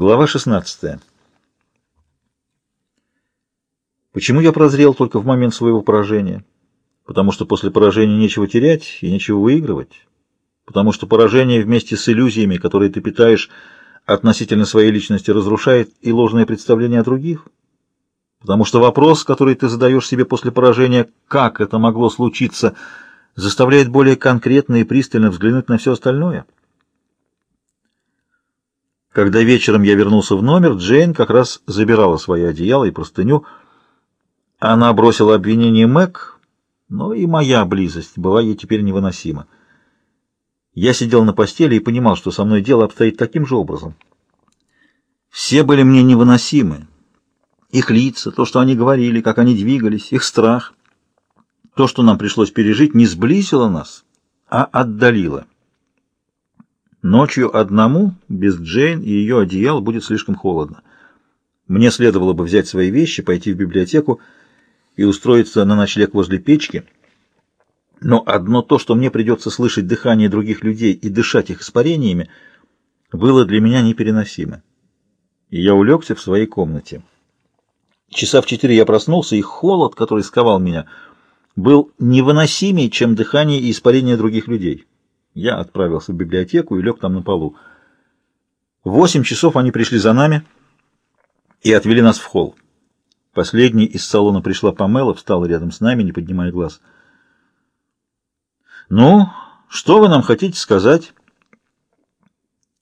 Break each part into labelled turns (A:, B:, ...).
A: Глава 16. Почему я прозрел только в момент своего поражения? Потому что после поражения нечего терять и нечего выигрывать. Потому что поражение вместе с иллюзиями, которые ты питаешь относительно своей личности, разрушает и ложное представление о других. Потому что вопрос, который ты задаешь себе после поражения, как это могло случиться, заставляет более конкретно и пристально взглянуть на все остальное. Когда вечером я вернулся в номер, Джейн как раз забирала свои одеяло и простыню. Она бросила обвинение Мэг, но и моя близость была ей теперь невыносима. Я сидел на постели и понимал, что со мной дело обстоит таким же образом. Все были мне невыносимы. Их лица, то, что они говорили, как они двигались, их страх. То, что нам пришлось пережить, не сблизило нас, а отдалило. Ночью одному, без Джейн и ее одеял, будет слишком холодно. Мне следовало бы взять свои вещи, пойти в библиотеку и устроиться на ночлег возле печки. Но одно то, что мне придется слышать дыхание других людей и дышать их испарениями, было для меня непереносимо. И я улегся в своей комнате. Часа в четыре я проснулся, и холод, который сковал меня, был невыносимее, чем дыхание и испарение других людей. Я отправился в библиотеку и лег там на полу. В восемь часов они пришли за нами и отвели нас в холл. Последний из салона пришла Памела, встала рядом с нами, не поднимая глаз. «Ну, что вы нам хотите сказать?»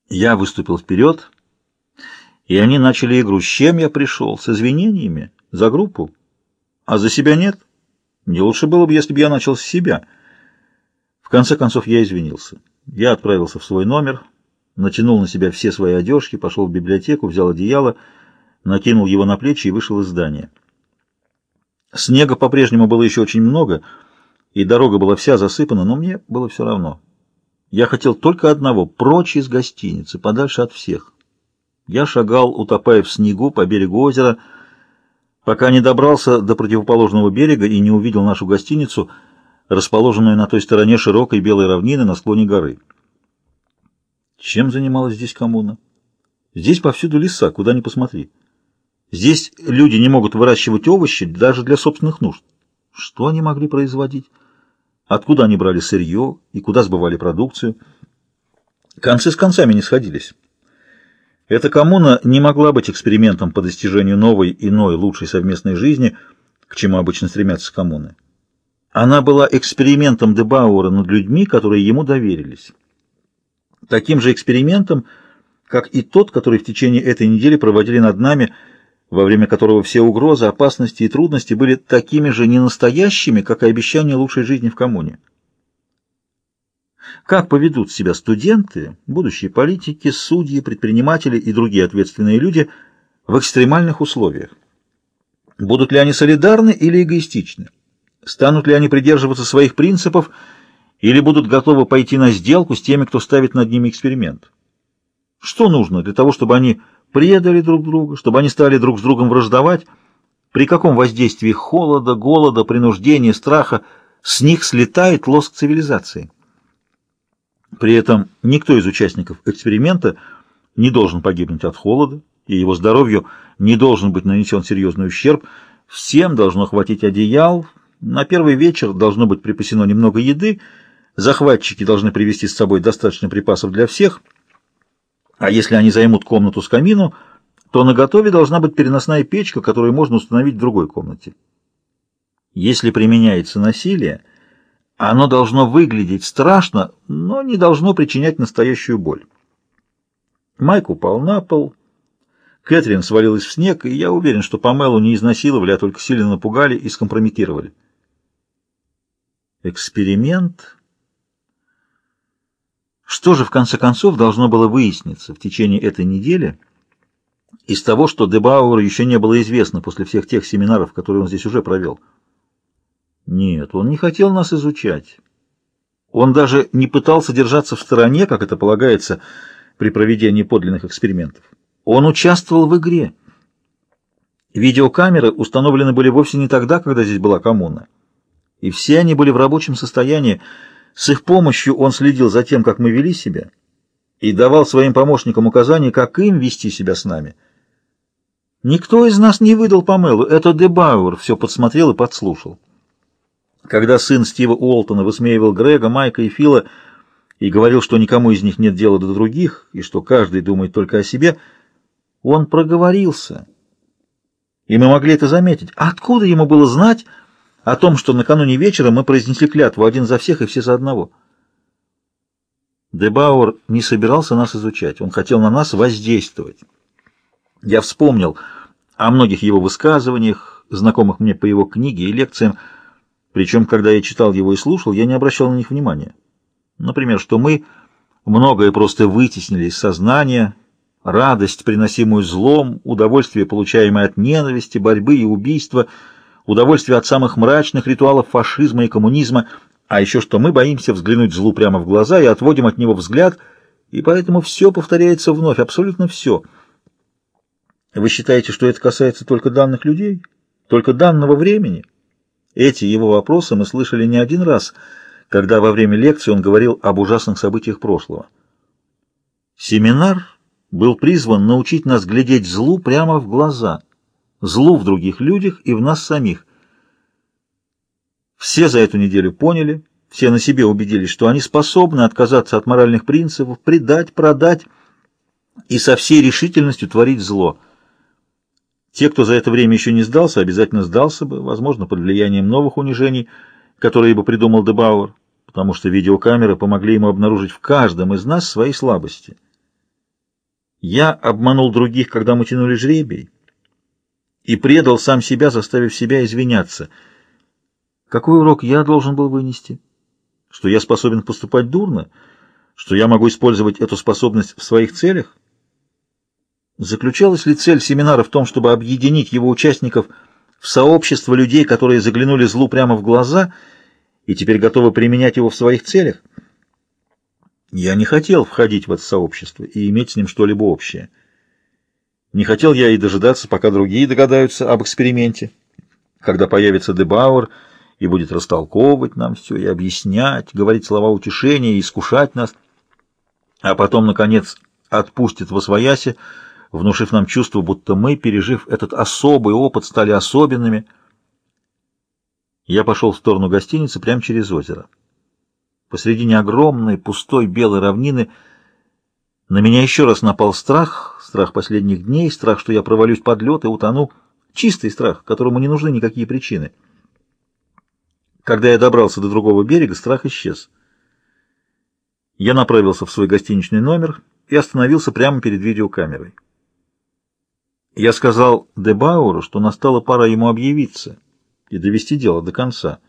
A: Я выступил вперед, и они начали игру. С чем я пришел? С извинениями? За группу? А за себя нет? Не лучше было бы, если бы я начал с себя». В конце концов я извинился. Я отправился в свой номер, натянул на себя все свои одежки, пошел в библиотеку, взял одеяло, накинул его на плечи и вышел из здания. Снега по-прежнему было еще очень много, и дорога была вся засыпана, но мне было все равно. Я хотел только одного — прочь из гостиницы, подальше от всех. Я шагал, утопая в снегу по берегу озера, пока не добрался до противоположного берега и не увидел нашу гостиницу — расположенную на той стороне широкой белой равнины на склоне горы. Чем занималась здесь коммуна? Здесь повсюду леса, куда ни посмотри. Здесь люди не могут выращивать овощи даже для собственных нужд. Что они могли производить? Откуда они брали сырье и куда сбывали продукцию? Концы с концами не сходились. Эта коммуна не могла быть экспериментом по достижению новой, иной, лучшей совместной жизни, к чему обычно стремятся коммуны. Она была экспериментом Дебауэра над людьми, которые ему доверились. Таким же экспериментом, как и тот, который в течение этой недели проводили над нами, во время которого все угрозы, опасности и трудности были такими же ненастоящими, как и обещание лучшей жизни в коммуне. Как поведут себя студенты, будущие политики, судьи, предприниматели и другие ответственные люди в экстремальных условиях? Будут ли они солидарны или эгоистичны? Станут ли они придерживаться своих принципов или будут готовы пойти на сделку с теми, кто ставит над ними эксперимент? Что нужно для того, чтобы они предали друг друга, чтобы они стали друг с другом враждовать? При каком воздействии холода, голода, принуждения, страха с них слетает лоск цивилизации? При этом никто из участников эксперимента не должен погибнуть от холода, и его здоровью не должен быть нанесен серьезный ущерб. Всем должно хватить одеял, на первый вечер должно быть припасено немного еды, захватчики должны привезти с собой достаточно припасов для всех, а если они займут комнату с камину, то на готове должна быть переносная печка, которую можно установить в другой комнате. Если применяется насилие, оно должно выглядеть страшно, но не должно причинять настоящую боль. Майк упал на пол, Кэтрин свалилась в снег, и я уверен, что Памелу не изнасиловали, а только сильно напугали и скомпрометировали. Эксперимент? Что же, в конце концов, должно было выясниться в течение этой недели из того, что Дебауэру еще не было известно после всех тех семинаров, которые он здесь уже провел? Нет, он не хотел нас изучать. Он даже не пытался держаться в стороне, как это полагается при проведении подлинных экспериментов. Он участвовал в игре. Видеокамеры установлены были вовсе не тогда, когда здесь была коммуна и все они были в рабочем состоянии. С их помощью он следил за тем, как мы вели себя, и давал своим помощникам указания, как им вести себя с нами. Никто из нас не выдал Памелу, это Дебауэр все подсмотрел и подслушал. Когда сын Стива Уолтона высмеивал Грега, Майка и Фила и говорил, что никому из них нет дела до других, и что каждый думает только о себе, он проговорился. И мы могли это заметить. Откуда ему было знать о том, что накануне вечера мы произнесли клятву один за всех и все за одного? Дебауэр не собирался нас изучать, он хотел на нас воздействовать. Я вспомнил о многих его высказываниях, знакомых мне по его книге и лекциям, причем, когда я читал его и слушал, я не обращал на них внимания. Например, что мы многое просто вытеснили из сознания, радость, приносимую злом, удовольствие, получаемое от ненависти, борьбы и убийства, удовольствие от самых мрачных ритуалов фашизма и коммунизма, а еще что мы боимся взглянуть злу прямо в глаза и отводим от него взгляд, и поэтому все повторяется вновь, абсолютно все. Вы считаете, что это касается только данных людей, только данного времени? Эти его вопросы мы слышали не один раз, когда во время лекции он говорил об ужасных событиях прошлого. Семинар был призван научить нас глядеть злу прямо в глаза, злу в других людях и в нас самих. Все за эту неделю поняли, все на себе убедились, что они способны отказаться от моральных принципов, предать, продать и со всей решительностью творить зло – те, кто за это время еще не сдался, обязательно сдался бы, возможно, под влиянием новых унижений, которые бы придумал Дебауэр, потому что видеокамеры помогли ему обнаружить в каждом из нас свои слабости. Я обманул других, когда мы тянули жребий, и предал сам себя, заставив себя извиняться. Какой урок я должен был вынести? Что я способен поступать дурно? Что я могу использовать эту способность в своих целях? Заключалась ли цель семинара в том, чтобы объединить его участников в сообщество людей, которые заглянули злу прямо в глаза и теперь готовы применять его в своих целях? Я не хотел входить в это сообщество и иметь с ним что-либо общее. Не хотел я и дожидаться, пока другие догадаются об эксперименте, когда появится Дебауэр и будет растолковывать нам все и объяснять, говорить слова утешения и искушать нас, а потом, наконец, отпустит во свояси, внушив нам чувство, будто мы, пережив этот особый опыт, стали особенными. Я пошел в сторону гостиницы прямо через озеро. Посредине огромной пустой белой равнины на меня еще раз напал страх, страх последних дней, страх, что я провалюсь под лед и утону, чистый страх, которому не нужны никакие причины. Когда я добрался до другого берега, страх исчез. Я направился в свой гостиничный номер и остановился прямо перед видеокамерой. Я сказал Дебауру, что настала пора ему объявиться и довести дело до конца —